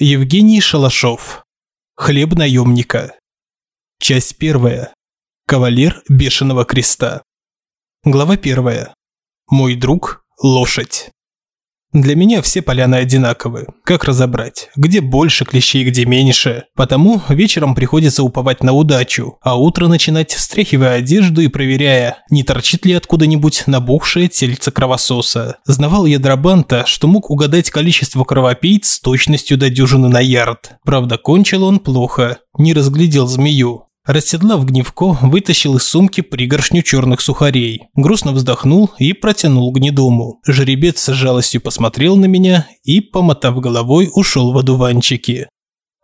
Евгений Шалашов. Хлеб наемника. Часть первая. Кавалер Бешеного Креста. Глава первая. Мой друг – лошадь. Для меня все поляны одинаковы. Как разобрать? Где больше клещей, где меньше? Потому вечером приходится уповать на удачу, а утро начинать, встряхивая одежду и проверяя, не торчит ли откуда-нибудь набухшее тельце кровососа. Знавал я Драбанта, что мог угадать количество кровопийц с точностью до дюжины на ярд. Правда, кончил он плохо. Не разглядел змею. Расседлав гневко, вытащил из сумки пригоршню черных сухарей. Грустно вздохнул и протянул гнедому. Жеребец с жалостью посмотрел на меня и, помотав головой, ушел в одуванчики.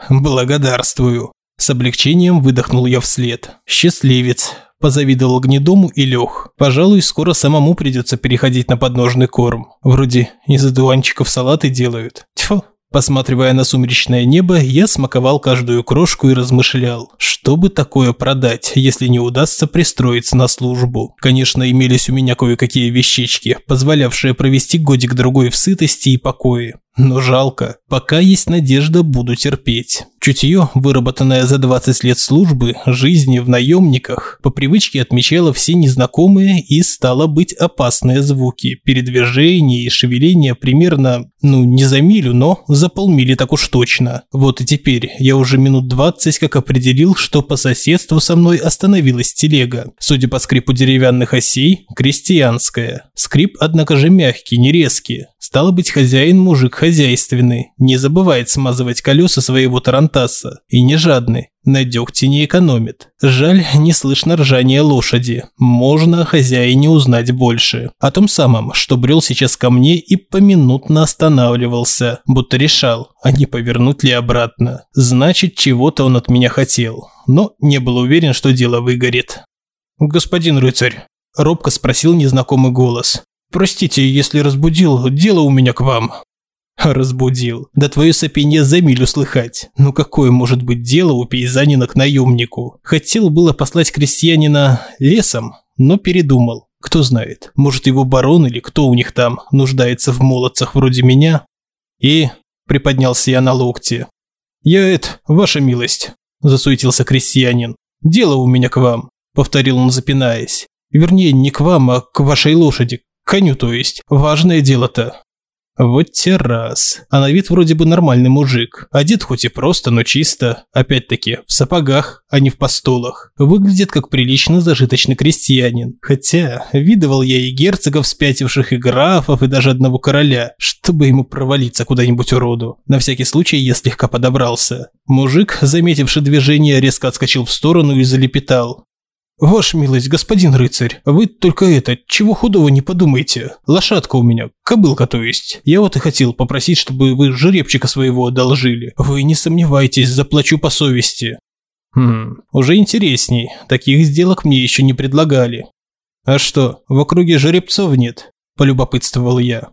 «Благодарствую». С облегчением выдохнул я вслед. «Счастливец». Позавидовал гнедому и лег. Пожалуй, скоро самому придется переходить на подножный корм. Вроде из одуванчиков салаты делают. Тьфу, Посматривая на сумеречное небо, я смаковал каждую крошку и размышлял, что бы такое продать, если не удастся пристроиться на службу. Конечно, имелись у меня кое-какие вещички, позволявшие провести годик-другой в сытости и покое. Но жалко. Пока есть надежда, буду терпеть. Чутье, выработанное за 20 лет службы, жизни в наемниках, по привычке отмечало все незнакомые и, стало быть, опасные звуки, передвижения и шевеления примерно, ну, не за милю, но за полмили так уж точно. Вот и теперь я уже минут 20 как определил, что по соседству со мной остановилась телега. Судя по скрипу деревянных осей, крестьянская. Скрип, однако же мягкий, не резкий. Стало быть, хозяин мужик хозяйственный, не забывает смазывать колеса своего тарантаса и не жадный, на дегте не экономит. Жаль, не слышно ржания лошади. Можно о хозяине узнать больше. О том самом, что брел сейчас ко мне и поминутно останавливался, будто решал, а не повернуть ли обратно. Значит, чего-то он от меня хотел, но не был уверен, что дело выгорит. «Господин рыцарь», – робко спросил незнакомый голос. «Простите, если разбудил, дело у меня к вам». Разбудил. Да твое сопение за милю слыхать. Ну какое может быть дело у пейзанина к наемнику? Хотел было послать крестьянина лесом, но передумал. Кто знает, может его барон или кто у них там нуждается в молодцах вроде меня? И приподнялся я на локте. Я это, ваша милость, засуетился крестьянин. Дело у меня к вам, повторил он запинаясь. Вернее, не к вам, а к вашей лошади, коню то есть. Важное дело-то. Вот те раз. А на вид вроде бы нормальный мужик. Одет хоть и просто, но чисто. Опять-таки, в сапогах, а не в постолах. Выглядит как прилично зажиточный крестьянин. Хотя, видывал я и герцогов спятивших, и графов, и даже одного короля, чтобы ему провалиться куда-нибудь уроду. На всякий случай я слегка подобрался. Мужик, заметивший движение, резко отскочил в сторону и залепетал. «Ваша милость, господин рыцарь, вы только это, чего худого не подумайте. Лошадка у меня, кобылка то есть. Я вот и хотел попросить, чтобы вы жеребчика своего одолжили. Вы не сомневайтесь, заплачу по совести». Хм, уже интересней. Таких сделок мне еще не предлагали. А что, в округе жеребцов нет? Полюбопытствовал я.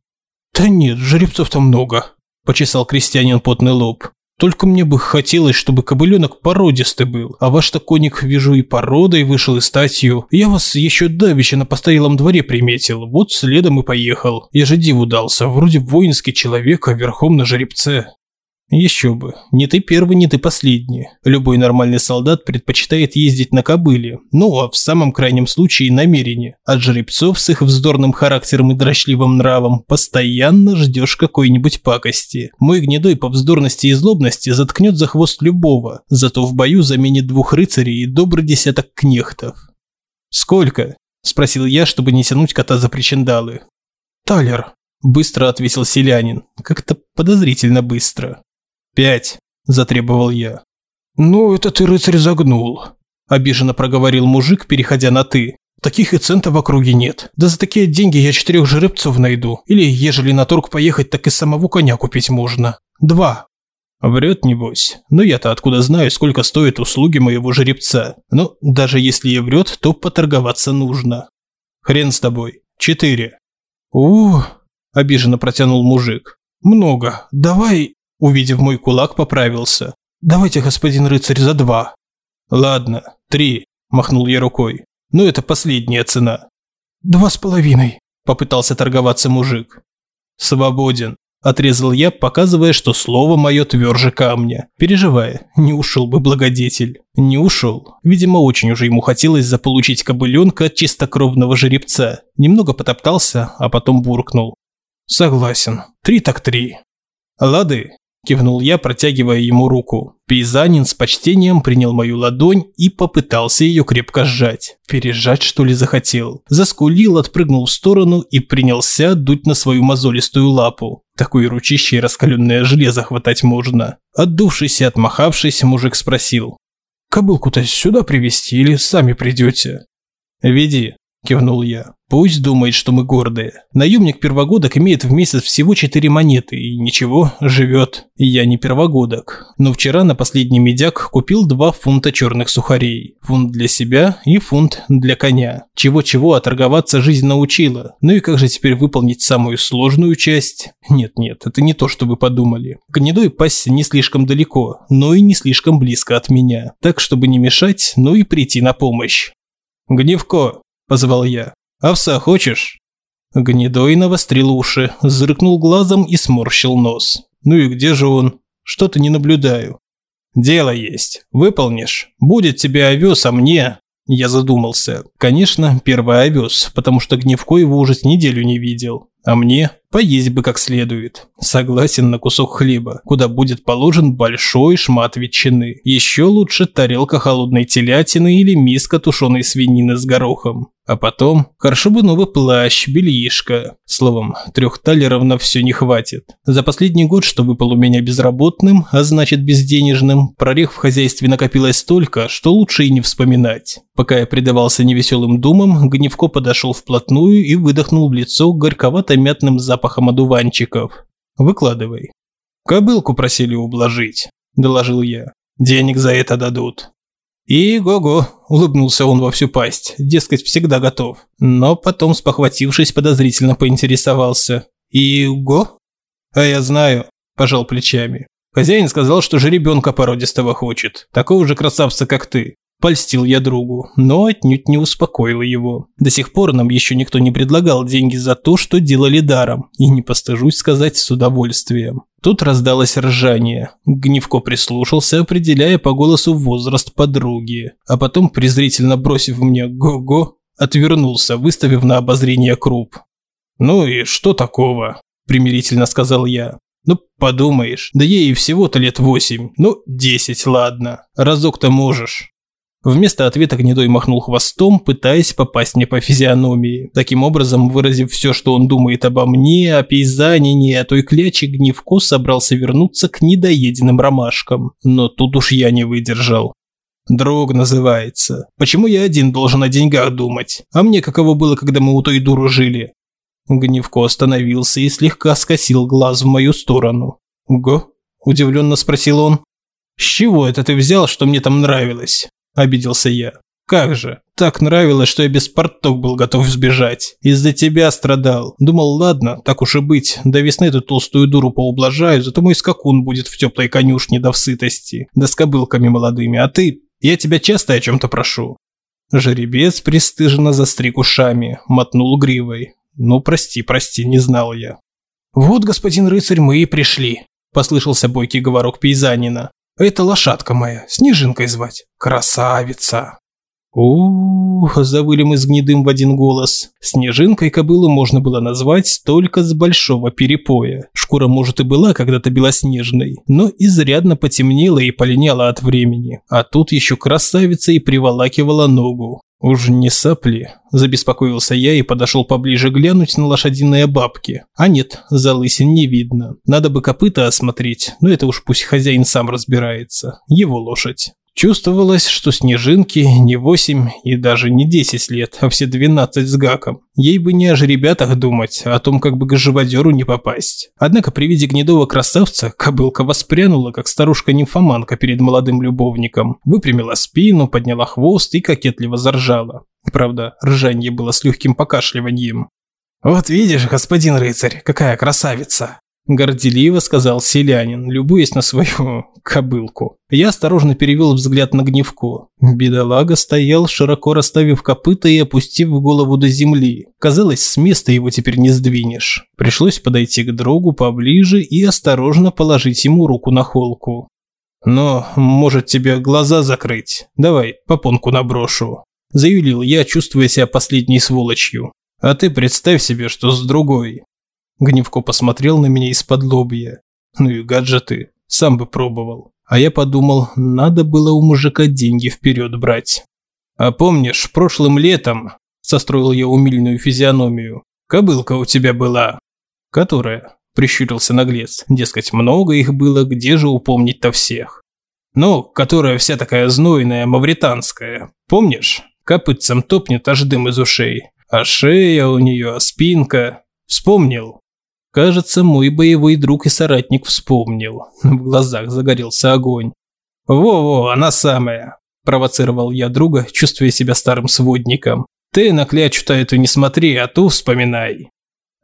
Да нет, жеребцов-то много. Почесал крестьянин потный лоб. Только мне бы хотелось, чтобы кобыленок породистый был, а ваш-то вижу, и породой вышел, и статью. Я вас еще давеча на постоялом дворе приметил, вот следом и поехал. Я же диву дался, вроде воинский человек, а верхом на жеребце. Еще бы. Не ты первый, не ты последний. Любой нормальный солдат предпочитает ездить на кобыле. Ну, а в самом крайнем случае намерение. От жеребцов с их вздорным характером и дрочливым нравом постоянно ждешь какой-нибудь пакости. Мой гнедой по вздорности и злобности заткнет за хвост любого, зато в бою заменит двух рыцарей и добрый десяток кнехтов. «Сколько?» – спросил я, чтобы не тянуть кота за причиндалы. «Талер», – быстро ответил селянин. Как-то подозрительно быстро. «Пять», – затребовал я. «Ну, это ты, рыцарь, загнул», – обиженно проговорил мужик, переходя на «ты». «Таких и центов в округе нет. Да за такие деньги я четырех жеребцов найду. Или, ежели на торг поехать, так и самого коня купить можно. Два». Врет, небось. Но я-то откуда знаю, сколько стоят услуги моего жеребца. Но даже если и врет, то поторговаться нужно. Хрен с тобой. Четыре. у обиженно протянул мужик. Много. Давай Увидев мой кулак, поправился. «Давайте, господин рыцарь, за два». «Ладно, три», – махнул я рукой. «Но это последняя цена». «Два с половиной», – попытался торговаться мужик. «Свободен», Отрезал я, показывая, что слово мое тверже камня. Переживая, не ушел бы благодетель. Не ушел. Видимо, очень уже ему хотелось заполучить кобыленка от чистокровного жеребца. Немного потоптался, а потом буркнул. Согласен. Три так три. Лады, кивнул я, протягивая ему руку. Пейзанин с почтением принял мою ладонь и попытался ее крепко сжать. Пережать, что ли, захотел. Заскулил, отпрыгнул в сторону и принялся дуть на свою мозолистую лапу. Такой ручище раскаленное железо хватать можно. Отдувшись и отмахавшись, мужик спросил. «Кобылку-то сюда привезти или сами придете?» «Веди», – кивнул я. Пусть думает, что мы гордые. Наемник первогодок имеет в месяц всего 4 монеты и ничего, живет. Я не первогодок. Но вчера на последний медяк купил 2 фунта черных сухарей. Фунт для себя и фунт для коня. Чего-чего, а торговаться жизнь научила. Ну и как же теперь выполнить самую сложную часть? Нет-нет, это не то, что вы подумали. Гнедой пасся не слишком далеко, но и не слишком близко от меня. Так, чтобы не мешать, но и прийти на помощь. «Гневко!» – позвал я. «Овса хочешь?» Гнедой навострил уши, зыркнул глазом и сморщил нос. «Ну и где же он? Что-то не наблюдаю». «Дело есть. Выполнишь. Будет тебе овес, а мне...» Я задумался. Конечно, первый овес, потому что Гневко его уже с неделю не видел. А мне поесть бы как следует. Согласен на кусок хлеба, куда будет положен большой шмат ветчины. Еще лучше тарелка холодной телятины или миска тушеной свинины с горохом. А потом, хорошо бы новый плащ, бельишко. Словом, трех талеров на все не хватит. За последний год, что выпал у меня безработным, а значит безденежным, прорех в хозяйстве накопилось столько, что лучше и не вспоминать. Пока я предавался невеселым думам, Гневко подошел вплотную и выдохнул в лицо горьковато-мятным запахом одуванчиков. «Выкладывай». «Кобылку просили ублажить», – доложил я. «Денег за это дадут». «И го-го», – улыбнулся он во всю пасть, дескать, всегда готов. Но потом, спохватившись, подозрительно поинтересовался. «И го?» «А я знаю», – пожал плечами. Хозяин сказал, что жеребенка породистого хочет, такого же красавца, как ты. Польстил я другу, но отнюдь не успокоил его. До сих пор нам еще никто не предлагал деньги за то, что делали даром, и не постыжусь сказать с удовольствием. Тут раздалось ржание. Гневко прислушался, определяя по голосу возраст подруги, а потом, презрительно бросив мне «го-го», отвернулся, выставив на обозрение круп. «Ну и что такого?» – примирительно сказал я. «Ну, подумаешь, да ей всего-то лет восемь, ну, десять, ладно, разок-то можешь». Вместо ответа Гнедой махнул хвостом, пытаясь попасть мне по физиономии. Таким образом, выразив все, что он думает обо мне, о пейзанине, о той кляче, Гневко собрался вернуться к недоеденным ромашкам. Но тут уж я не выдержал. Друг называется. Почему я один должен о деньгах думать? А мне каково было, когда мы у той дуры жили? Гневко остановился и слегка скосил глаз в мою сторону. «Го?» – удивленно спросил он. «С чего это ты взял, что мне там нравилось?» Обиделся я. Как же, так нравилось, что я без порток был готов сбежать. Из-за тебя страдал. Думал, ладно, так уж и быть, до весны эту толстую дуру поублажаю, зато мой скакун будет в теплой конюшне до всытости, да с кобылками молодыми, а ты... Я тебя часто о чем-то прошу». Жеребец пристыженно застриг ушами, мотнул гривой. «Ну, прости, прости, не знал я». «Вот, господин рыцарь, мы и пришли», – послышался бойкий говорок пейзанина. Это лошадка моя, Снежинкой звать. Красавица. Ух, завыли мы с гнедым в один голос. Снежинкой кобылу можно было назвать только с большого перепоя. Шкура, может, и была когда-то белоснежной, но изрядно потемнела и полиняла от времени. А тут еще красавица и приволакивала ногу. «Уж не сопли?» – забеспокоился я и подошел поближе глянуть на лошадиные бабки. А нет, залысин не видно. Надо бы копыта осмотреть, но это уж пусть хозяин сам разбирается. Его лошадь. Чувствовалось, что Снежинке не 8 и даже не 10 лет, а все 12 с гаком. Ей бы не о жеребятах думать, а о том, как бы к живодеру не попасть. Однако при виде гнедого красавца кобылка воспрянула, как старушка-нимфоманка перед молодым любовником. Выпрямила спину, подняла хвост и кокетливо заржала. Правда, ржанье было с легким покашливанием. «Вот видишь, господин рыцарь, какая красавица!» Горделиво сказал селянин, любуясь на свою кобылку. Я осторожно перевел взгляд на гневку. Бедолага стоял, широко расставив копыта и опустив голову до земли. Казалось, с места его теперь не сдвинешь. Пришлось подойти к другу поближе и осторожно положить ему руку на холку. «Но, может, тебе глаза закрыть? Давай, попонку наброшу», – заявил я, чувствуя себя последней сволочью. «А ты представь себе, что с другой». Гневко посмотрел на меня из-под лобья. «Ну и гаджеты, сам бы пробовал». А я подумал, надо было у мужика деньги вперед брать. «А помнишь, прошлым летом...» – состроил я умильную физиономию. «Кобылка у тебя была». «Которая?» прищурился наглец. Дескать, много их было, где же упомнить-то всех? Ну, которая вся такая знойная, мавританская. Помнишь? Копытцем топнет, аж дым из ушей. А шея у нее, а спинка. Вспомнил? Кажется, мой боевой друг и соратник вспомнил. В глазах загорелся огонь. «Во-во, она самая!» – провоцировал я друга, чувствуя себя старым сводником. «Ты на клячу-то эту не смотри, а ту вспоминай.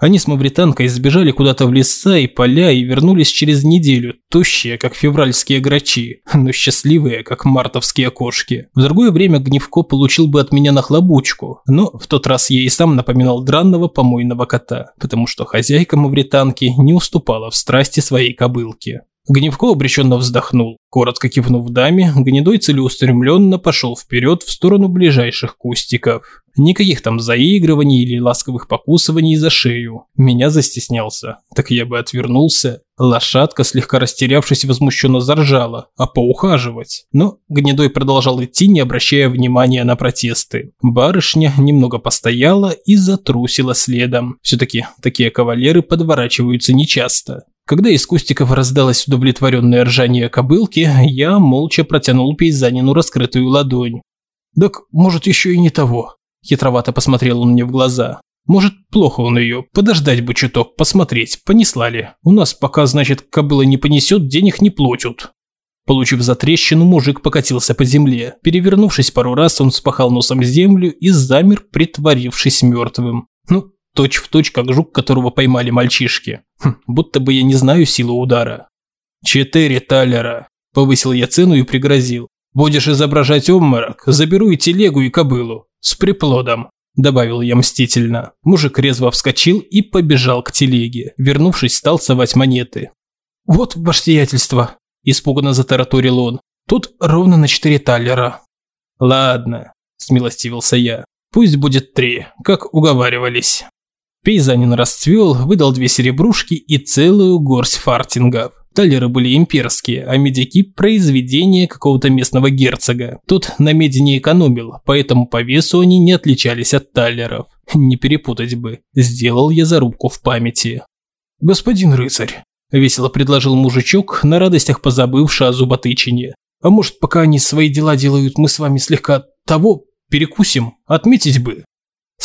Они с мавританкой сбежали куда-то в леса и поля и вернулись через неделю, тощие, как февральские грачи, но счастливые, как мартовские кошки. В другое время Гневко получил бы от меня нахлобучку, но в тот раз я и сам напоминал дранного помойного кота, потому что хозяйка мавританки не уступала в страсти своей кобылки. Гневко обреченно вздохнул. Коротко кивнув даме, гнедой целеустремленно пошел вперед в сторону ближайших кустиков. Никаких там заигрываний или ласковых покусываний за шею. Меня застеснялся. Так я бы отвернулся. Лошадка, слегка растерявшись, возмущенно заржала. А поухаживать? Но гнедой продолжал идти, не обращая внимания на протесты. Барышня немного постояла и затрусила следом. Все-таки такие кавалеры подворачиваются нечасто. Когда из кустиков раздалось удовлетворенное ржание кобылки, я молча протянул пейзанину раскрытую ладонь. «Так, может, еще и не того?» Хитровато посмотрел он мне в глаза. «Может, плохо он ее, подождать бы чуток, посмотреть, понесла ли. У нас пока, значит, кобыла не понесет, денег не платят». Получив затрещину, мужик покатился по земле. Перевернувшись пару раз, он спахал носом землю и замер, притворившись мертвым. Ну, точь в точь, как жук, которого поймали мальчишки. Хм, будто бы я не знаю силу удара. «Четыре талера», – повысил я цену и пригрозил. «Будешь изображать обморок, заберу и телегу, и кобылу. С приплодом», – добавил я мстительно. Мужик резво вскочил и побежал к телеге. Вернувшись, стал совать монеты. «Вот ваше сиятельство», – испуганно затараторил он. «Тут ровно на четыре талера». «Ладно», – смилостивился я. «Пусть будет три, как уговаривались». Пейзанин расцвел, выдал две серебрушки и целую горсть фартингов. Талеры были имперские, а медики – произведение какого-то местного герцога. Тот на меди не экономил, поэтому по весу они не отличались от талеров. Не перепутать бы. Сделал я зарубку в памяти. «Господин рыцарь», – весело предложил мужичок, на радостях позабывший о зуботычине. «А может, пока они свои дела делают, мы с вами слегка того перекусим? Отметить бы».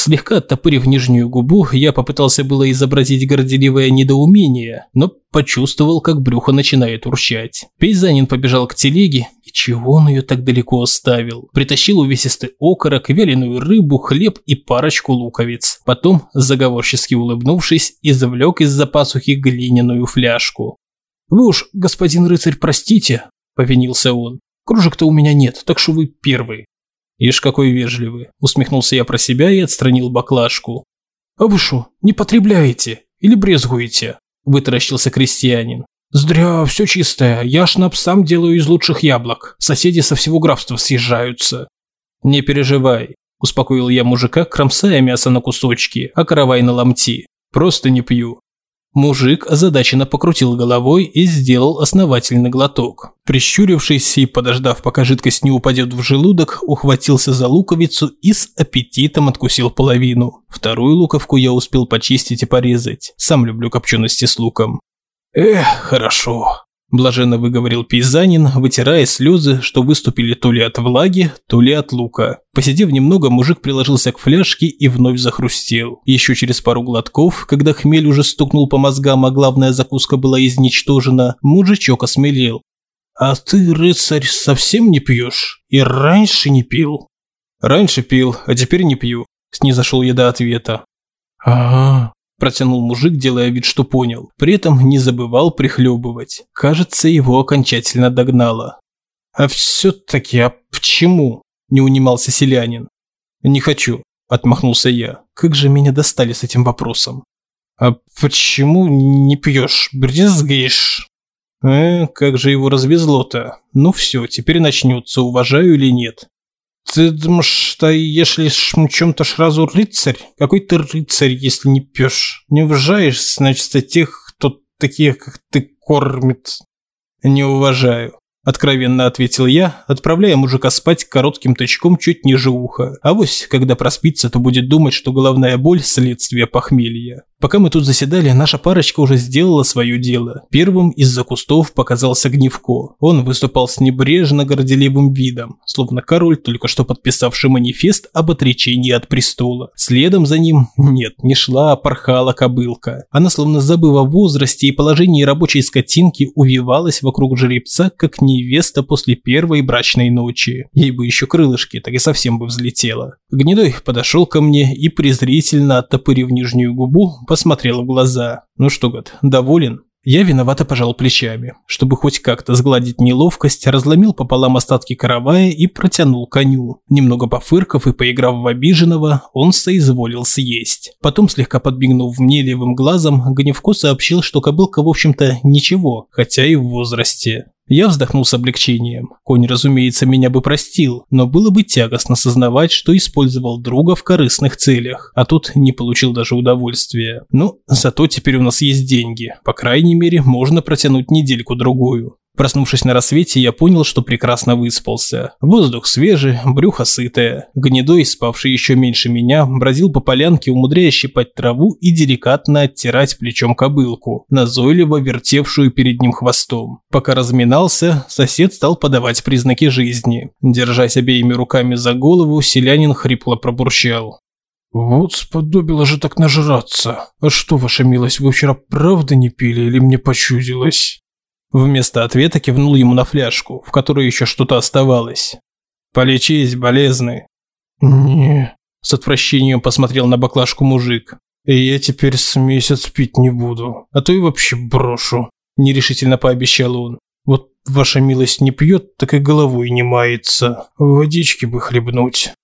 Слегка оттопырив нижнюю губу, я попытался было изобразить горделивое недоумение, но почувствовал, как брюхо начинает урчать. Пейзанин побежал к телеге, и чего он ее так далеко оставил? Притащил увесистый окорок, вяленую рыбу, хлеб и парочку луковиц. Потом, заговорчески улыбнувшись, извлек из-за пасухи глиняную фляжку. «Вы уж, господин рыцарь, простите», – повинился он. «Кружек-то у меня нет, так что вы первый. «Ишь, какой вежливый!» – усмехнулся я про себя и отстранил баклажку. «А вы что, не потребляете? Или брезгуете?» – вытаращился крестьянин. «Здря, все чистое. Я шнапс сам делаю из лучших яблок. Соседи со всего графства съезжаются». «Не переживай», – успокоил я мужика, кромсая мясо на кусочки, а каравай на ломти. «Просто не пью. Мужик озадаченно покрутил головой и сделал основательный глоток. Прищурившись и подождав, пока жидкость не упадет в желудок, ухватился за луковицу и с аппетитом откусил половину. Вторую луковку я успел почистить и порезать. Сам люблю копчености с луком. «Эх, хорошо», Блаженно выговорил пейзанин, вытирая слезы, что выступили то ли от влаги, то ли от лука. Посидев немного, мужик приложился к фляжке и вновь захрустел. Еще через пару глотков, когда хмель уже стукнул по мозгам, а главная закуска была изничтожена, мужичок осмелел. «А ты, рыцарь, совсем не пьешь? И раньше не пил?» «Раньше пил, а теперь не пью», – снизошел я до ответа. «А, -а, -а Протянул мужик, делая вид, что понял. При этом не забывал прихлебывать. Кажется, его окончательно догнало. «А все-таки, а почему?» – не унимался селянин. «Не хочу», – отмахнулся я. «Как же меня достали с этим вопросом?» «А почему не пьешь? Брезгаешь?» «Э, как же его развезло-то? Ну все, теперь начнется, уважаю или нет?» «Ты думаешь, что если чем-то сразу рыцарь? Какой ты рыцарь, если не пьешь? Не уважаешь, значит, тех, кто таких, как ты, кормит?» «Не уважаю. Откровенно ответил я, отправляя мужика спать коротким тычком чуть ниже уха. А вось, когда проспится, то будет думать, что головная боль – следствие похмелья. Пока мы тут заседали, наша парочка уже сделала свое дело. Первым из-за кустов показался Гневко. Он выступал с небрежно горделивым видом, словно король, только что подписавший манифест об отречении от престола. Следом за ним, нет, не шла, а порхала кобылка. Она, словно забыв о возрасте и положении рабочей скотинки, увивалась вокруг жеребца, как невеста после первой брачной ночи. Ей бы еще крылышки, так и совсем бы взлетела. Гнедой подошел ко мне и, презрительно оттопырив нижнюю губу, посмотрел в глаза. «Ну что, год, доволен?» Я виновато пожал плечами. Чтобы хоть как-то сгладить неловкость, разломил пополам остатки каравая и протянул коню. Немного пофырков и поиграв в обиженного, он соизволил съесть. Потом, слегка подбегнув мне левым глазом, Гневко сообщил, что кобылка, в общем-то, ничего, хотя и в возрасте. Я вздохнул с облегчением. Конь, разумеется, меня бы простил, но было бы тягостно сознавать, что использовал друга в корыстных целях, а тут не получил даже удовольствия. Ну, зато теперь у нас есть деньги. По крайней мере, можно протянуть недельку-другую. Проснувшись на рассвете, я понял, что прекрасно выспался. Воздух свежий, брюхо сытое. Гнедой, спавший еще меньше меня, бродил по полянке, умудряясь щипать траву и деликатно оттирать плечом кобылку, назойливо вертевшую перед ним хвостом. Пока разминался, сосед стал подавать признаки жизни. Держась обеими руками за голову, селянин хрипло пробурчал. «Вот сподобило же так нажраться. А что, ваша милость, вы вчера правда не пили или мне почудилось?» Вместо ответа кивнул ему на фляжку, в которой еще что-то оставалось. «Полечись, болезный». «Не...» – с отвращением посмотрел на баклажку мужик. «И я теперь с месяц пить не буду, а то и вообще брошу», – нерешительно пообещал он. «Вот ваша милость не пьет, так и головой не мается. Водички бы хлебнуть».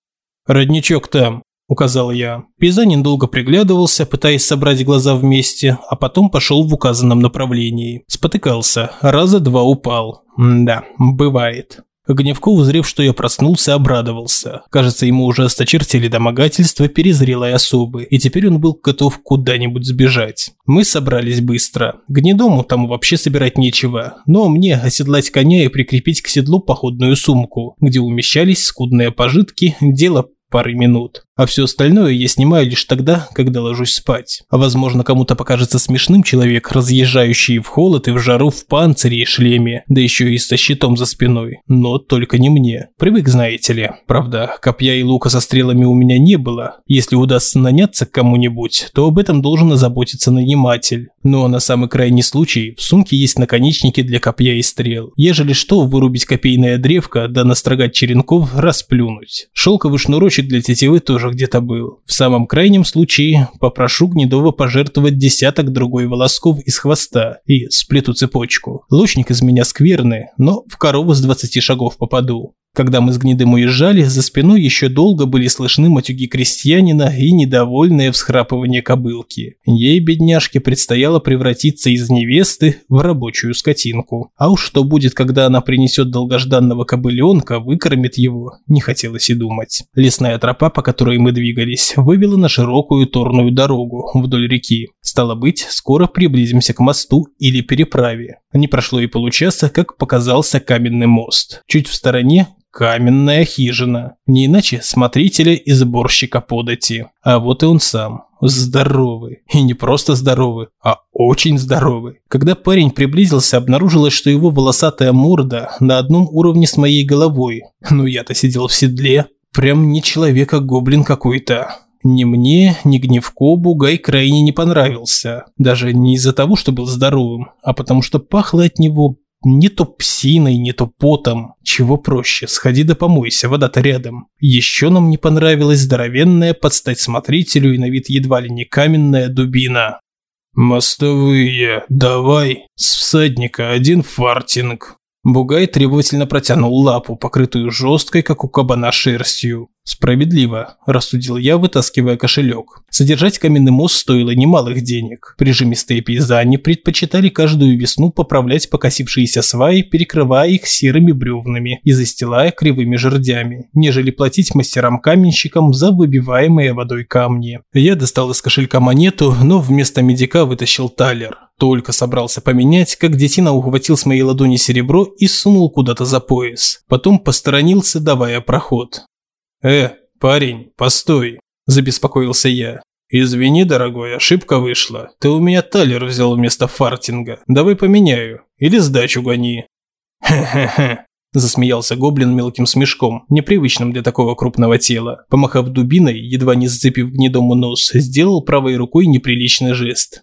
«Родничок там», – указал я. Пейзанин долго приглядывался, пытаясь собрать глаза вместе, а потом пошел в указанном направлении. Спотыкался, раза два упал. М да, бывает. Гневко, узрев, что я проснулся, обрадовался. Кажется, ему уже осточертели домогательства перезрелой особы, и теперь он был готов куда-нибудь сбежать. Мы собрались быстро. Гнедому там вообще собирать нечего, но мне оседлать коня и прикрепить к седлу походную сумку, где умещались скудные пожитки, дело пары минут. А все остальное я снимаю лишь тогда, когда ложусь спать. А возможно, кому-то покажется смешным человек, разъезжающий в холод и в жару в панцире и шлеме, да еще и со щитом за спиной. Но только не мне. Привык, знаете ли. Правда, копья и лука со стрелами у меня не было. Если удастся наняться к кому-нибудь, то об этом должен озаботиться наниматель. Ну а на самый крайний случай, в сумке есть наконечники для копья и стрел. Ежели что, вырубить копейное древко, да настрогать черенков, расплюнуть. Шелковый шнурочек для тетивы тоже где-то был. В самом крайнем случае попрошу Гнедова пожертвовать десяток другой волосков из хвоста и сплету цепочку. Лучник из меня скверный, но в корову с 20 шагов попаду. Когда мы с Гнедым уезжали, за спиной еще долго были слышны матюги крестьянина и недовольное всхрапывание кобылки. Ей, бедняжке, предстояло превратиться из невесты в рабочую скотинку. А уж что будет, когда она принесет долгожданного кобыленка, выкормит его, не хотелось и думать. Лесная тропа, по которой мы двигались, вывела на широкую торную дорогу вдоль реки. Стало быть, скоро приблизимся к мосту или переправе. Не прошло и получаса, как показался каменный мост. Чуть в стороне каменная хижина. Не иначе смотрителя и сборщика подати. А вот и он сам. Здоровый. И не просто здоровый, а очень здоровый. Когда парень приблизился, обнаружилось, что его волосатая морда на одном уровне с моей головой. Ну я-то сидел в седле. Прям не человек, а гоблин какой-то. Ни мне, ни Гневко Бугай крайне не понравился. Даже не из-за того, что был здоровым, а потому что пахло от него не то псиной, не то потом. Чего проще, сходи да помойся, вода-то рядом. Еще нам не понравилась здоровенная подстать смотрителю и на вид едва ли не каменная дубина. «Мостовые, давай, с всадника один фартинг». Бугай требовательно протянул лапу, покрытую жесткой, как у кабана, шерстью. Справедливо, рассудил я, вытаскивая кошелек. Содержать каменный мост стоило немалых денег. Прижимистые пейзани предпочитали каждую весну поправлять покосившиеся сваи, перекрывая их серыми бревнами и застилая кривыми жердями, нежели платить мастерам-каменщикам за выбиваемые водой камни. Я достал из кошелька монету, но вместо медика вытащил талер. Только собрался поменять, как детина ухватил с моей ладони серебро и сунул куда-то за пояс. Потом посторонился, давая проход. «Э, парень, постой!» – забеспокоился я. «Извини, дорогой, ошибка вышла. Ты у меня талер взял вместо фартинга. Давай поменяю. Или сдачу гони». «Хе-хе-хе», – засмеялся гоблин мелким смешком, непривычным для такого крупного тела. Помахав дубиной, едва не сцепив гнедому нос, сделал правой рукой неприличный жест.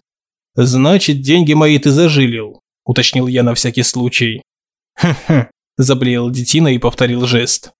«Значит, деньги мои ты зажилил», – уточнил я на всякий случай. «Хе-хе», – заблеял детина и повторил жест.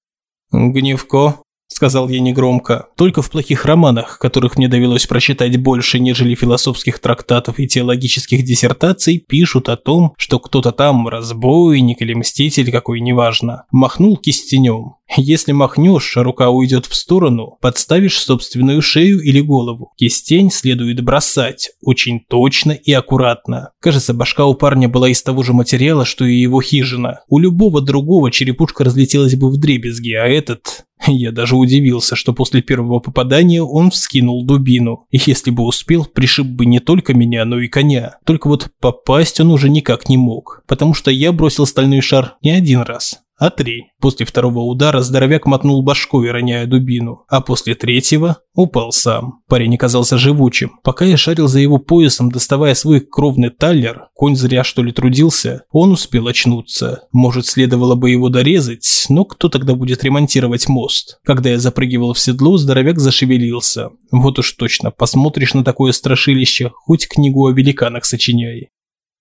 «Гневко?» Сказал я негромко. Только в плохих романах, которых мне довелось прочитать больше, нежели философских трактатов и теологических диссертаций, пишут о том, что кто-то там, разбойник или мститель какой, неважно, махнул кистенем. Если махнешь, рука уйдет в сторону, подставишь собственную шею или голову. Кистень следует бросать, очень точно и аккуратно. Кажется, башка у парня была из того же материала, что и его хижина. У любого другого черепушка разлетелась бы в дребезги, а этот... Я даже удивился, что после первого попадания он вскинул дубину. И если бы успел, пришиб бы не только меня, но и коня. Только вот попасть он уже никак не мог, потому что я бросил стальной шар не один раз а три. После второго удара здоровяк мотнул башкой, роняя дубину, а после третьего упал сам. Парень оказался живучим. Пока я шарил за его поясом, доставая свой кровный таллер, конь зря что ли трудился, он успел очнуться. Может, следовало бы его дорезать, но кто тогда будет ремонтировать мост? Когда я запрыгивал в седло, здоровяк зашевелился. Вот уж точно, посмотришь на такое страшилище, хоть книгу о великанах сочиняй.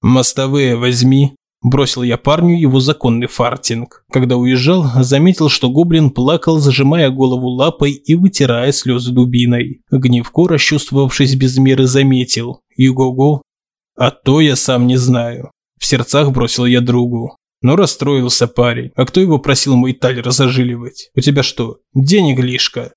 «Мостовые возьми», Бросил я парню его законный фартинг. Когда уезжал, заметил, что гоблин плакал, зажимая голову лапой и вытирая слезы дубиной. Гневко, расчувствовавшись без меры, заметил. Юго-го. А то я сам не знаю. В сердцах бросил я другу. Но расстроился парень. А кто его просил мой таль разожиливать? У тебя что, денег лишка?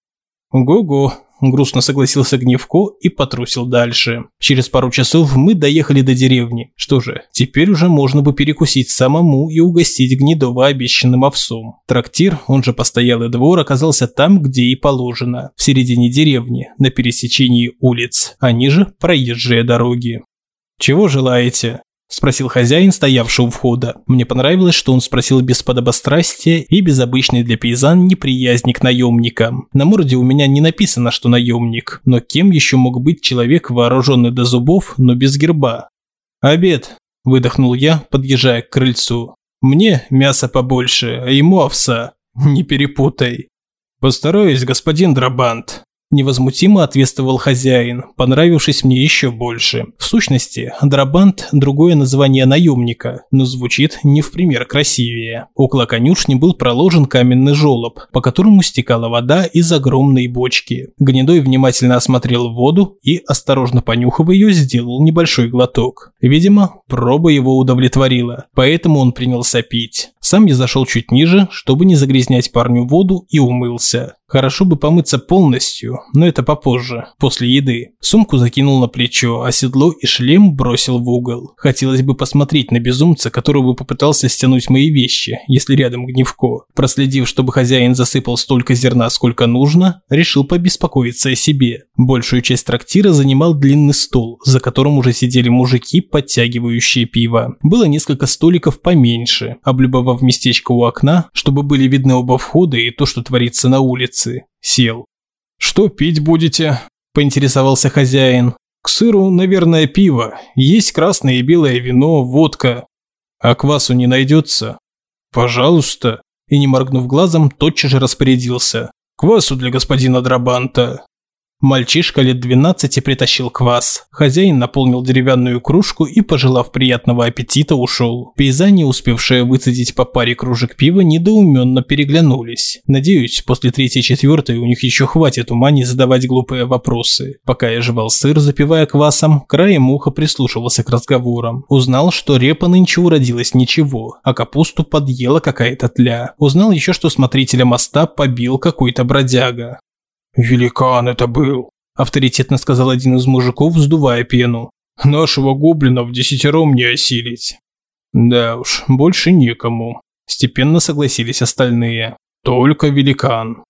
Го-го, грустно согласился Гневко и потрусил дальше. Через пару часов мы доехали до деревни. Что же, теперь уже можно бы перекусить самому и угостить Гнедова обещанным овсом. Трактир, он же постоялый двор, оказался там, где и положено. В середине деревни, на пересечении улиц, а ниже проезжие дороги. «Чего желаете?» – спросил хозяин, стоявший у входа. Мне понравилось, что он спросил без подобострастия и без обычной для пейзан неприязни к наемникам. На морде у меня не написано, что наемник, но кем еще мог быть человек, вооруженный до зубов, но без герба? «Обед», – выдохнул я, подъезжая к крыльцу. «Мне мясо побольше, а ему овса. Не перепутай». «Постараюсь, господин Драбант», Невозмутимо ответствовал хозяин, понравившись мне еще больше. В сущности, Драбант – другое название наемника, но звучит не в пример красивее. Около конюшни был проложен каменный желоб, по которому стекала вода из огромной бочки. Гнедой внимательно осмотрел воду и, осторожно понюхав ее, сделал небольшой глоток. Видимо, проба его удовлетворила, поэтому он принялся пить. Сам я зашел чуть ниже, чтобы не загрязнять парню воду и умылся. Хорошо бы помыться полностью, но это попозже, после еды. Сумку закинул на плечо, а седло и шлем бросил в угол. Хотелось бы посмотреть на безумца, который бы попытался стянуть мои вещи, если рядом гневко. Проследив, чтобы хозяин засыпал столько зерна, сколько нужно, решил побеспокоиться о себе. Большую часть трактира занимал длинный стол, за которым уже сидели мужики, подтягивающие пиво. Было несколько столиков поменьше. Облюбовав местечко у окна, чтобы были видны оба входа и то, что творится на улице, улицы, сел. «Что пить будете?» – поинтересовался хозяин. «К сыру, наверное, пиво. Есть красное и белое вино, водка. А квасу не найдется?» «Пожалуйста». И не моргнув глазом, тотчас же распорядился. «Квасу для господина Драбанта». Мальчишка лет 12 притащил квас. Хозяин наполнил деревянную кружку и, пожелав приятного аппетита, ушел. Пейзане, успевшие выцедить по паре кружек пива, недоуменно переглянулись. Надеюсь, после третьей-четвертой у них еще хватит ума не задавать глупые вопросы. Пока я жевал сыр, запивая квасом, краем уха прислушивался к разговорам. Узнал, что репа нынче уродилась ничего, а капусту подъела какая-то тля. Узнал еще, что смотрителя моста побил какой-то бродяга. «Великан это был», – авторитетно сказал один из мужиков, вздувая пену. «Нашего гоблина в десятером не осилить». «Да уж, больше некому», – степенно согласились остальные. «Только великан».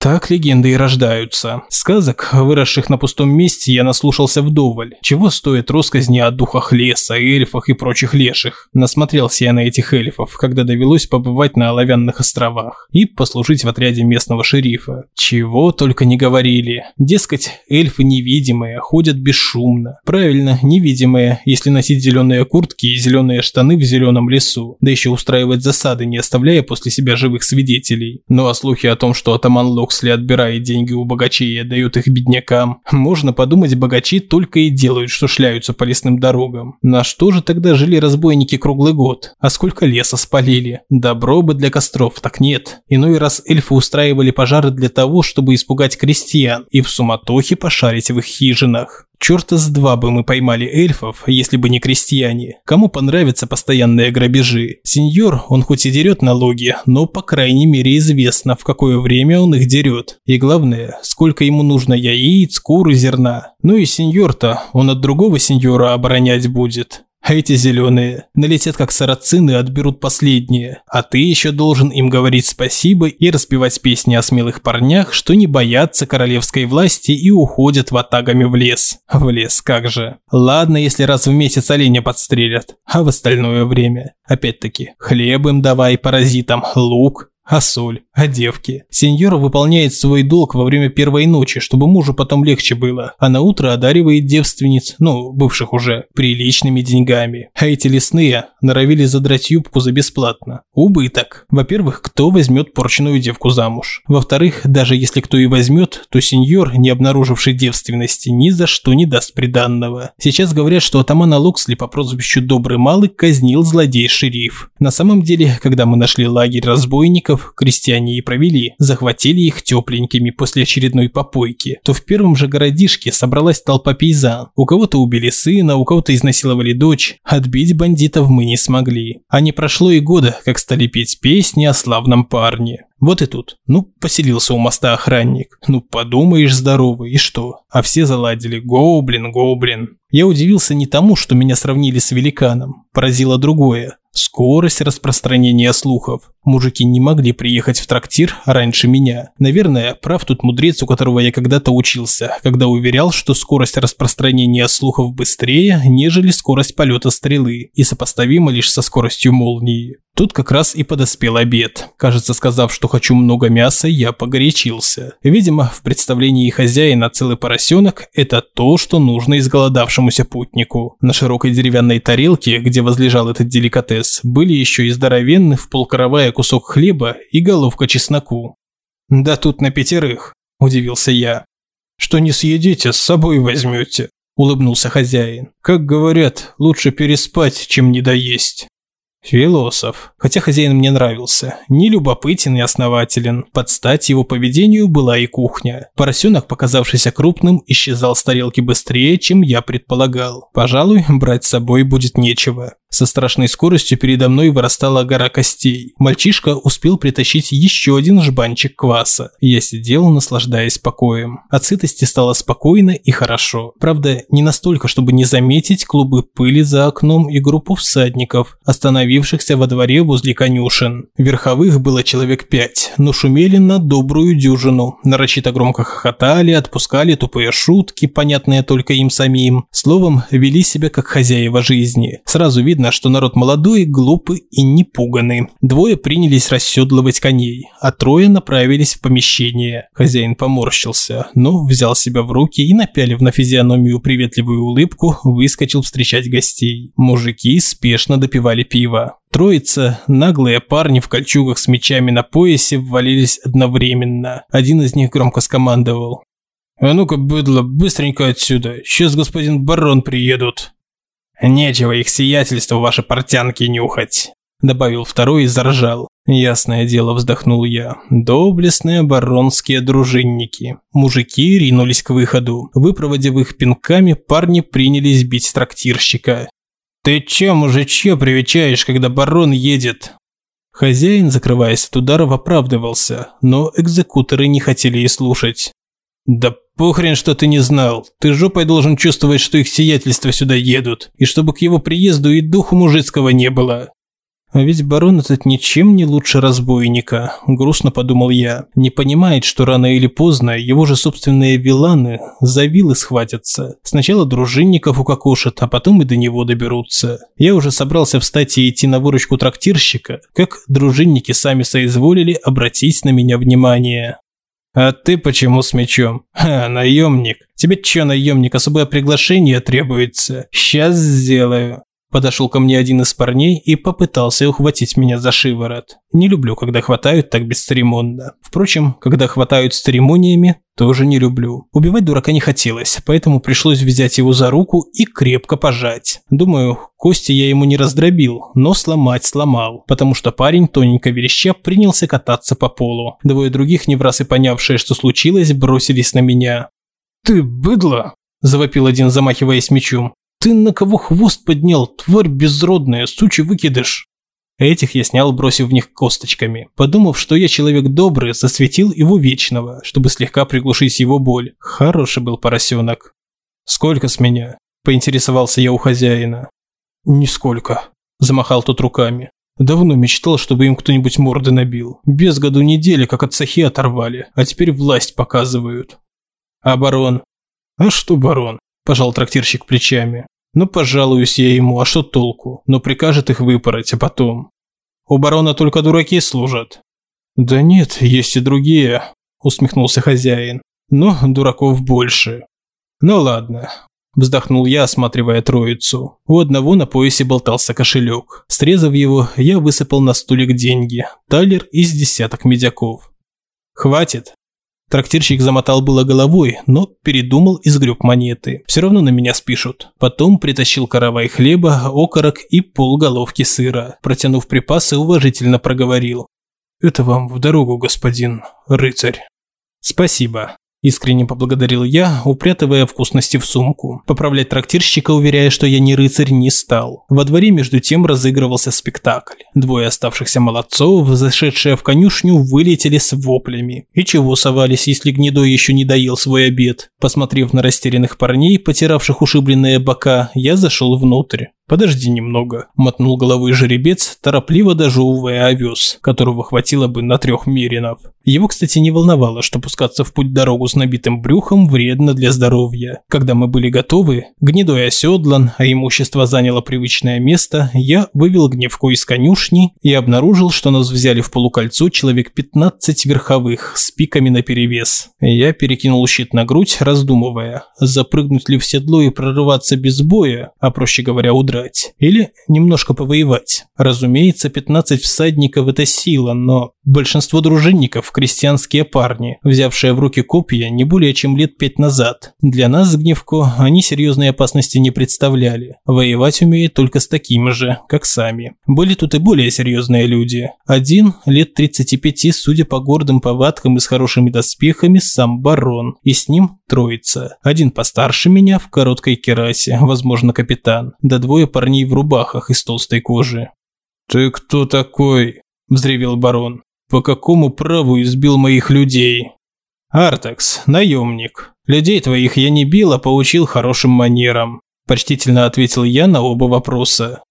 Так легенды и рождаются. Сказок, выросших на пустом месте, я наслушался вдоволь. Чего стоит россказни о духах леса, эльфах и прочих леших. Насмотрелся я на этих эльфов, когда довелось побывать на Оловянных островах и послужить в отряде местного шерифа. Чего только не говорили. Дескать, эльфы невидимые, ходят бесшумно. Правильно, невидимые, если носить зеленые куртки и зеленые штаны в зеленом лесу. Да еще устраивать засады, не оставляя после себя живых свидетелей. Ну а слухи о том, что атаман Оксли отбирает деньги у богачей и отдает их беднякам. Можно подумать, богачи только и делают, что шляются по лесным дорогам. На что же тогда жили разбойники круглый год? А сколько леса спалили? Добро бы для костров, так нет. Иной раз эльфы устраивали пожары для того, чтобы испугать крестьян и в суматохе пошарить в их хижинах. Черта с два бы мы поймали эльфов, если бы не крестьяне. Кому понравятся постоянные грабежи? Сеньор, он хоть и дерет налоги, но по крайней мере известно, в какое время он их дерет. И главное, сколько ему нужно яиц, кур и зерна. Ну и сеньор-то, он от другого сеньора оборонять будет. А эти зеленые налетят как сарацины и отберут последние. А ты еще должен им говорить спасибо и распевать песни о смелых парнях, что не боятся королевской власти и уходят ватагами в лес. В лес, как же. Ладно, если раз в месяц оленя подстрелят, а в остальное время. Опять-таки, хлеб им давай паразитам, лук, а соль, а девки. Сеньор выполняет свой долг во время первой ночи, чтобы мужу потом легче было, а на утро одаривает девственниц, ну, бывших уже, приличными деньгами. А эти лесные норовили задрать юбку за бесплатно. Убыток. Во-первых, кто возьмет порченную девку замуж? Во-вторых, даже если кто и возьмет, то сеньор, не обнаруживший девственности, ни за что не даст приданного. Сейчас говорят, что атамана Локсли по прозвищу Добрый Малый казнил злодей-шериф. На самом деле, когда мы нашли лагерь разбойников, охотников крестьяне и провели, захватили их тепленькими после очередной попойки, то в первом же городишке собралась толпа пейзан. У кого-то убили сына, у кого-то изнасиловали дочь. Отбить бандитов мы не смогли. А не прошло и года, как стали петь песни о славном парне. Вот и тут. Ну, поселился у моста охранник. Ну, подумаешь, здоровый, и что? А все заладили. Гоблин, гоблин. Я удивился не тому, что меня сравнили с великаном. Поразило другое. Скорость распространения слухов. Мужики не могли приехать в трактир раньше меня. Наверное, прав тут мудрец, у которого я когда-то учился, когда уверял, что скорость распространения слухов быстрее, нежели скорость полета стрелы, и сопоставима лишь со скоростью молнии. Тут как раз и подоспел обед. Кажется, сказав, что хочу много мяса, я погорячился. Видимо, в представлении хозяина целый поросенок – это то, что нужно изголодавшемуся путнику. На широкой деревянной тарелке, где возлежал этот деликатес, были еще и здоровенный в полкоровая кусок хлеба и головка чесноку. «Да тут на пятерых», – удивился я. «Что не съедите, с собой возьмете», – улыбнулся хозяин. «Как говорят, лучше переспать, чем не доесть». Философ. Хотя хозяин мне нравился. Не любопытен и основателен. Под стать его поведению была и кухня. Поросенок, показавшийся крупным, исчезал с тарелки быстрее, чем я предполагал. Пожалуй, брать с собой будет нечего. Со страшной скоростью передо мной вырастала гора костей. Мальчишка успел притащить еще один жбанчик кваса. Я сидел, наслаждаясь покоем. От сытости стало спокойно и хорошо. Правда, не настолько, чтобы не заметить клубы пыли за окном и группу всадников, остановившихся во дворе возле конюшен. Верховых было человек пять, но шумели на добрую дюжину. Нарочито громко хохотали, отпускали тупые шутки, понятные только им самим. Словом, вели себя как хозяева жизни. Сразу видно, Видно, что народ молодой, глупый и непуганный. Двое принялись расседлывать коней, а трое направились в помещение. Хозяин поморщился, но взял себя в руки и, напялив на физиономию приветливую улыбку, выскочил встречать гостей. Мужики спешно допивали пиво. Троица, наглые парни в кольчугах с мечами на поясе, ввалились одновременно. Один из них громко скомандовал. А ну-ка, быдло, быстренько отсюда, сейчас господин барон приедут. Нечего их сиятельство ваши портянки нюхать, добавил второй и заржал. Ясное дело, вздохнул я. Доблестные баронские дружинники. Мужики ринулись к выходу. Выпроводив их пинками, парни принялись бить трактирщика. «Ты чё, мужичье, привечаешь, когда барон едет?» Хозяин, закрываясь от ударов, оправдывался, но экзекуторы не хотели и слушать. «Да похрен, что ты не знал. Ты жопой должен чувствовать, что их сиятельства сюда едут, и чтобы к его приезду и духу мужицкого не было. А ведь барон этот ничем не лучше разбойника, грустно подумал я. Не понимает, что рано или поздно его же собственные виланы за вилы схватятся. Сначала дружинников укокошат, а потом и до него доберутся. Я уже собрался встать и идти на выручку трактирщика, как дружинники сами соизволили обратить на меня внимание. «А ты почему с мечом? Ха, наемник. Тебе чё, наемник, особое приглашение требуется? Сейчас сделаю». Подошел ко мне один из парней и попытался ухватить меня за шиворот. Не люблю, когда хватают так бесцеремонно. Впрочем, когда хватают с церемониями, тоже не люблю. Убивать дурака не хотелось, поэтому пришлось взять его за руку и крепко пожать. Думаю, кости я ему не раздробил, но сломать сломал, потому что парень, тоненько вереща, принялся кататься по полу. Двое других, не в раз и понявшие, что случилось, бросились на меня. «Ты быдло!» – завопил один, замахиваясь мечом. Ты на кого хвост поднял, тварь безродная, сучий выкидыш. Этих я снял, бросив в них косточками. Подумав, что я человек добрый, засветил его вечного, чтобы слегка приглушить его боль. Хороший был поросенок. «Сколько с меня?» – поинтересовался я у хозяина. «Нисколько», – замахал тот руками. Давно мечтал, чтобы им кто-нибудь морды набил. Без году недели, как от сахи оторвали, а теперь власть показывают. А барон? А что барон? Пожал трактирщик плечами. Ну, пожалуюсь я ему, а что толку? Но прикажет их выпороть, а потом. У барона только дураки служат. Да нет, есть и другие, усмехнулся хозяин. Но дураков больше. Ну ладно, Вздохнул я, осматривая троицу. У одного на поясе болтался кошелек. Срезав его, я высыпал на столик деньги. Талер из десяток медяков. «Хватит?» Трактирщик замотал было головой, но передумал и сгреб монеты. Все равно на меня спишут. Потом притащил каравай хлеба, окорок и полголовки сыра. Протянув припасы, уважительно проговорил. «Это вам в дорогу, господин рыцарь». «Спасибо», Искренне поблагодарил я, упрятывая вкусности в сумку. Поправлять трактирщика, уверяя, что я не рыцарь, не стал. Во дворе между тем разыгрывался спектакль. Двое оставшихся молодцов, зашедшие в конюшню, вылетели с воплями. И чего совались, если гнедой еще не доел свой обед? Посмотрев на растерянных парней, потиравших ушибленные бока, я зашел внутрь. «Подожди немного», – мотнул головой жеребец, торопливо дожевывая овес, которого хватило бы на трех меринов. Его, кстати, не волновало, что пускаться в путь дорогу с набитым брюхом вредно для здоровья. Когда мы были готовы, гнедой оседлан, а имущество заняло привычное место, я вывел гневку из конюшни и обнаружил, что нас взяли в полукольцо человек 15 верховых с пиками наперевес. Я перекинул щит на грудь, раздумывая, запрыгнуть ли в седло и прорываться без боя, а проще говоря, удрать поиграть или немножко повоевать. Разумеется, 15 всадников – это сила, но большинство дружинников – крестьянские парни, взявшие в руки копья не более чем лет пять назад. Для нас, Гневко, они серьезной опасности не представляли. Воевать умеют только с такими же, как сами. Были тут и более серьезные люди. Один – лет 35, судя по гордым повадкам и с хорошими доспехами, сам барон. И с ним троица. Один постарше меня в короткой керасе, возможно, капитан. Да двое парней в рубахах из толстой кожи. «Ты кто такой?» – взревел барон. «По какому праву избил моих людей?» «Артекс, наемник. Людей твоих я не бил, а поучил хорошим манерам», – почтительно ответил я на оба вопроса.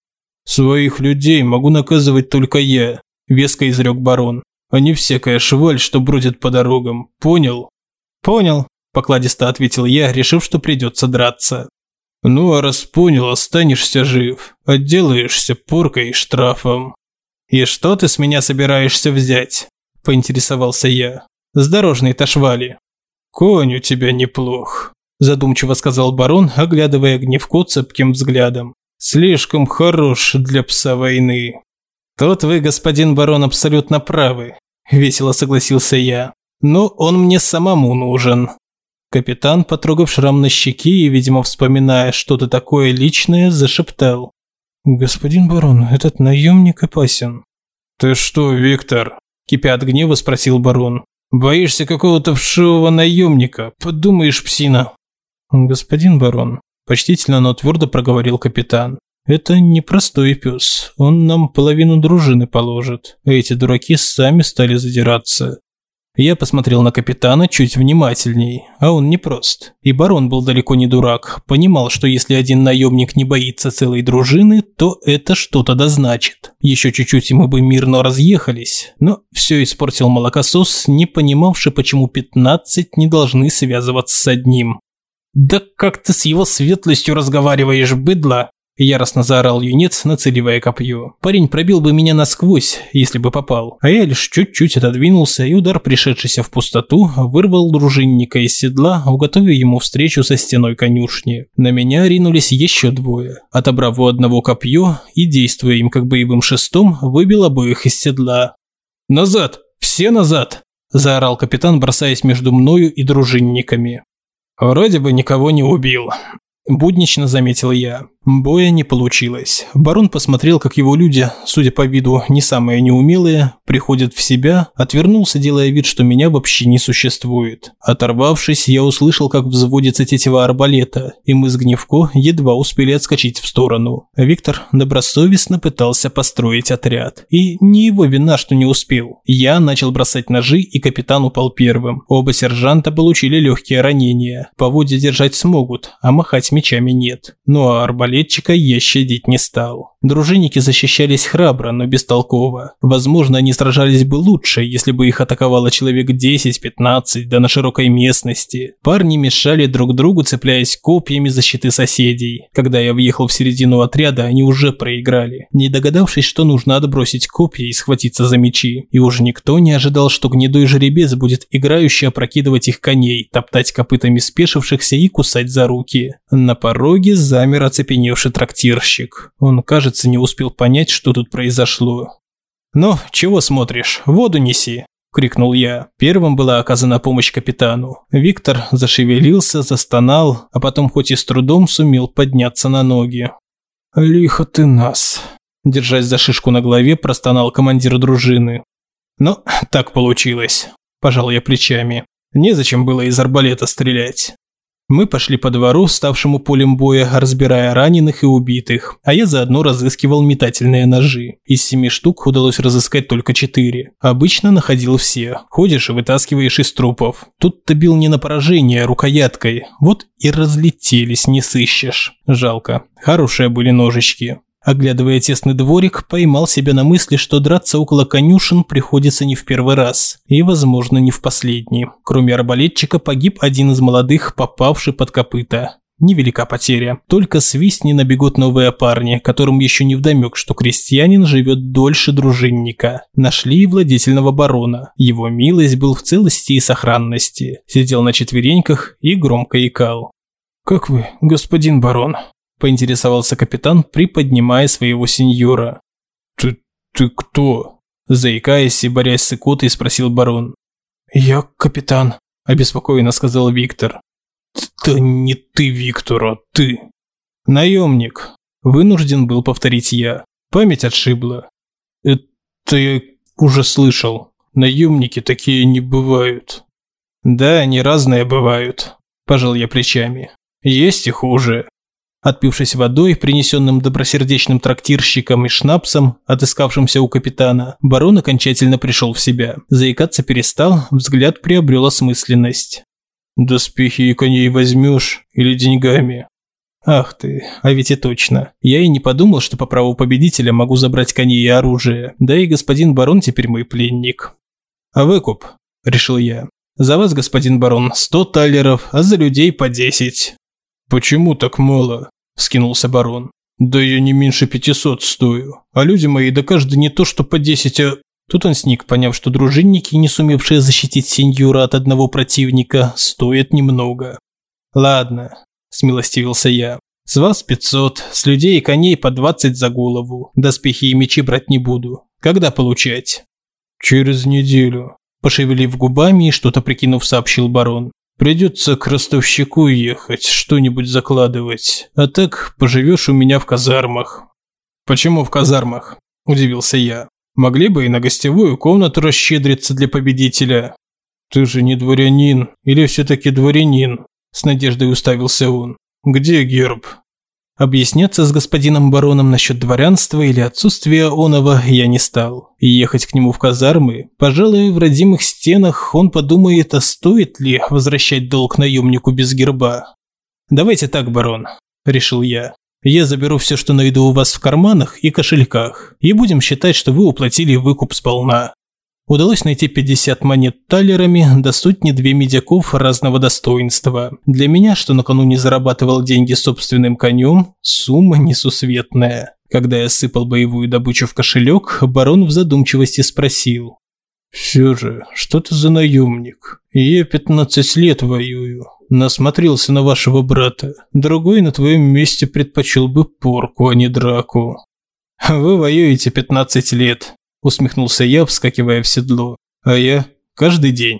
«Своих людей могу наказывать только я», – веско изрек барон. «А не всякая шваль, что бродит по дорогам. Понял?» «Понял», – покладисто ответил я, решив, что придется драться. Ну а раз понял, останешься жив. Отделаешься поркой и штрафом. И что ты с меня собираешься взять? Поинтересовался я. С дорожной-то швали. Конь у тебя неплох. Задумчиво сказал барон, оглядывая гневко цепким взглядом. Слишком хорош для пса войны. Тут вы, господин барон, абсолютно правы. Весело согласился я. Но он мне самому нужен. Капитан, потрогав шрам на щеке и, видимо, вспоминая что-то такое личное, зашептал. «Господин барон, этот наемник опасен». «Ты что, Виктор?» – кипя от гнева, спросил барон. «Боишься какого-то вшивого наемника? Подумаешь, псина». «Господин барон», – почтительно, но твердо проговорил капитан. «Это непростой пес. Он нам половину дружины положит. Эти дураки сами стали задираться. Я посмотрел на капитана чуть внимательней, а он непрост. И барон был далеко не дурак, понимал, что если один наемник не боится целой дружины, то это что-то да значит. Еще чуть-чуть и мы бы мирно разъехались, но все испортил молокосос, не понимавший, почему 15 не должны связываться с одним. «Да как ты с его светлостью разговариваешь, быдло?» Яростно заорал юнец, нацеливая копье. Парень пробил бы меня насквозь, если бы попал. А я лишь чуть-чуть отодвинулся, и удар, пришедшийся в пустоту, вырвал дружинника из седла, уготовив ему встречу со стеной конюшни. На меня ринулись еще двое. Отобрав у одного копье и, действуя им как боевым шестом, выбил обоих из седла. «Назад! Все назад!» – заорал капитан, бросаясь между мною и дружинниками. Вроде бы никого не убил. Буднично заметил я. Боя не получилось. Барон посмотрел, как его люди, судя по виду не самые неумелые, приходят в себя, отвернулся, делая вид, что меня вообще не существует. Оторвавшись, я услышал, как взводится тетива арбалета, и мы с Гневко едва успели отскочить в сторону. Виктор добросовестно пытался построить отряд. И не его вина, что не успел. Я начал бросать ножи, и капитан упал первым. Оба сержанта получили легкие ранения. Поводья держать смогут, а махать мечами нет. Ну а арбалетчика я щадить не стал. Дружинники защищались храбро, но бестолково. Возможно, они сражались бы лучше, если бы их атаковало человек 10-15, да на широкой местности. Парни мешали друг другу, цепляясь копьями за щиты соседей. Когда я въехал в середину отряда, они уже проиграли, не догадавшись, что нужно отбросить копья и схватиться за мечи. И уже никто не ожидал, что гнедой жеребец будет играющий опрокидывать их коней, топтать копытами спешившихся и кусать за руки. На пороге замер оцепеневший трактирщик. Он, кажется, не успел понять, что тут произошло. «Ну, чего смотришь? Воду неси!» – крикнул я. Первым была оказана помощь капитану. Виктор зашевелился, застонал, а потом хоть и с трудом сумел подняться на ноги. «Лихо ты нас!» – держась за шишку на голове, простонал командир дружины. «Ну, так получилось», – пожал я плечами. «Незачем было из арбалета стрелять. Мы пошли по двору, ставшему полем боя, разбирая раненых и убитых, а я заодно разыскивал метательные ножи. Из семи штук удалось разыскать только четыре. Обычно находил все. Ходишь и вытаскиваешь из трупов. Тут-то бил не на поражение, а рукояткой. Вот и разлетелись, не сыщешь. Жалко. Хорошие были ножички. Оглядывая тесный дворик, поймал себя на мысли, что драться около конюшен приходится не в первый раз, и, возможно, не в последний. Кроме арбалетчика погиб один из молодых, попавший под копыта. Невелика потеря. Только свистни набегут новые парни, которым еще не вдомек, что крестьянин живет дольше дружинника. Нашли владетельного барона. Его милость был в целости и сохранности. Сидел на четвереньках и громко икал. «Как вы, господин барон?» – поинтересовался капитан, приподнимая своего сеньора. «Ты... ты кто?» – заикаясь и борясь с икотой, спросил барон. «Я капитан», – обеспокоенно сказал Виктор. «Да не ты, Виктор, а ты!» «Наемник», – вынужден был повторить я. Память отшибла. «Это я уже слышал. Наемники такие не бывают». «Да, они разные бывают», – пожал я плечами. «Есть и хуже. Отпившись водой, принесенным добросердечным трактирщиком и шнапсом, отыскавшимся у капитана, барон окончательно пришел в себя. Заикаться перестал, взгляд приобрел осмысленность. «Доспехи и коней возьмешь или деньгами?» Ах ты, а ведь и точно. Я и не подумал, что по праву победителя могу забрать коней и оружие. Да и господин барон теперь мой пленник. А выкуп, решил я. За вас, господин барон, сто талеров, а за людей по десять. «Почему так мало?» – вскинулся барон. «Да я не меньше пятисот стою. А люди мои, да каждый не то что по десять, а...» Тут он сник, поняв, что дружинники, не сумевшие защитить сеньора от одного противника, стоят немного. «Ладно», – смилостивился я. «С вас пятьсот, с людей и коней по двадцать за голову. Доспехи и мечи брать не буду. Когда получать?» «Через неделю», – пошевелив губами и что-то прикинув, сообщил барон. Придется к ростовщику ехать, что-нибудь закладывать. А так поживешь у меня в казармах». «Почему в казармах?» – удивился я. «Могли бы и на гостевую комнату расщедриться для победителя». «Ты же не дворянин, или все-таки дворянин?» – с надеждой уставился он. «Где герб?» Объясняться с господином бароном насчет дворянства или отсутствия оного я не стал. Ехать к нему в казармы, пожалуй, в родимых стенах он подумает, а стоит ли возвращать долг наемнику без герба. «Давайте так, барон», – решил я. «Я заберу все, что найду у вас в карманах и кошельках, и будем считать, что вы уплатили выкуп сполна. Удалось найти 50 монет талерами, до сотни две медяков разного достоинства. Для меня, что накануне зарабатывал деньги собственным конем, сумма несусветная. Когда я сыпал боевую добычу в кошелек, барон в задумчивости спросил. «Все же, что ты за наемник? Я 15 лет воюю. Насмотрелся на вашего брата. Другой на твоем месте предпочел бы порку, а не драку». «Вы воюете 15 лет», усмехнулся я, вскакивая в седло. А я каждый день.